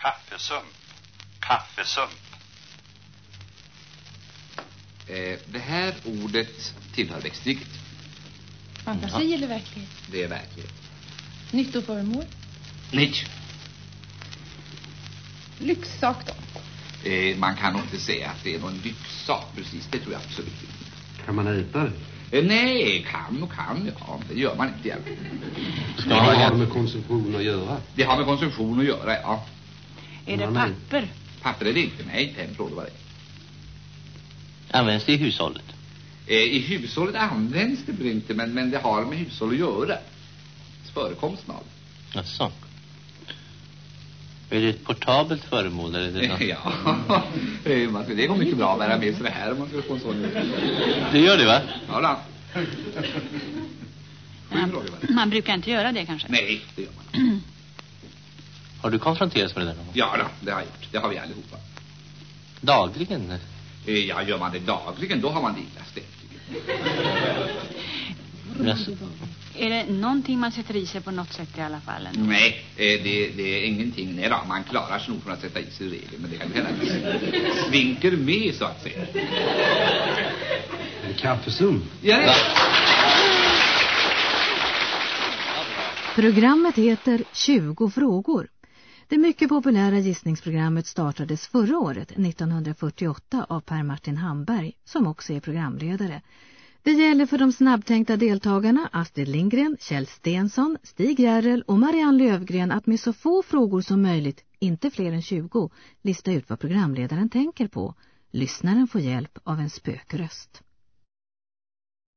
Kaffesump. Kaffesump. Eh, det här ordet tillhör växtriket. Fantasi eller verklighet? Det är verklighet. Nyttoföremål? Nej. Lyxsak då? Eh, man kan nog inte säga att det är någon lyxsak precis. Det tror jag absolut inte. Kan man äta det? Eh, nej, kan och kan, ja. Det gör man inte. Ska det ha med konsumtion att göra? Det har med konsumtion att göra, ja. Är det papper? Papper är det inte. Nej, inte en fråga vad det. Används det i hushållet? Eh, I hushållet används det väl inte, men, men det har med hushåll att göra. Förekomsten av Jaså? Är det ett portabelt föremål eller är det något? det. Ja, Eh, man det går mycket bra att bära med sig det här om man ska få en sån. Det gör det va? Ja, då. Va? Man brukar inte göra det kanske? Nej, det gör man inte. Har du konfronterats med det där någon gång? Ja, då, det har jag gjort. Det har vi allihopa. Dagligen? Eh, Ja, gör man det dagligen, då har man det illa ställt. Är det någonting man sätter i sig på något sätt i alla fall? ändå? Nej, eh, det, det är ingenting. Nej då, man klarar sig nog från att sätta i sig i regel. Men det kan ju hända att svinker med, så att säga. En kaffesump? Ja, det Programmet heter 20 frågor. Det mycket populära gissningsprogrammet startades förra året, 1948, av Per Martin Hamberg, som också är programledare. Det gäller för de snabbtänkta deltagarna Astrid Lindgren, Kjell Stensson, Stig Järrel och Marianne Lövgren att med så få frågor som möjligt, inte fler än 20, lista ut vad programledaren tänker på. Lyssnaren får hjälp av en spökröst.